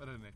Reynir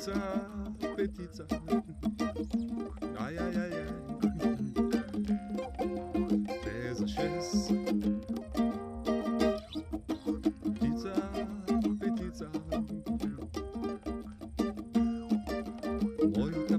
Fetița, fetița Ai, ai, ai, ai Hoy te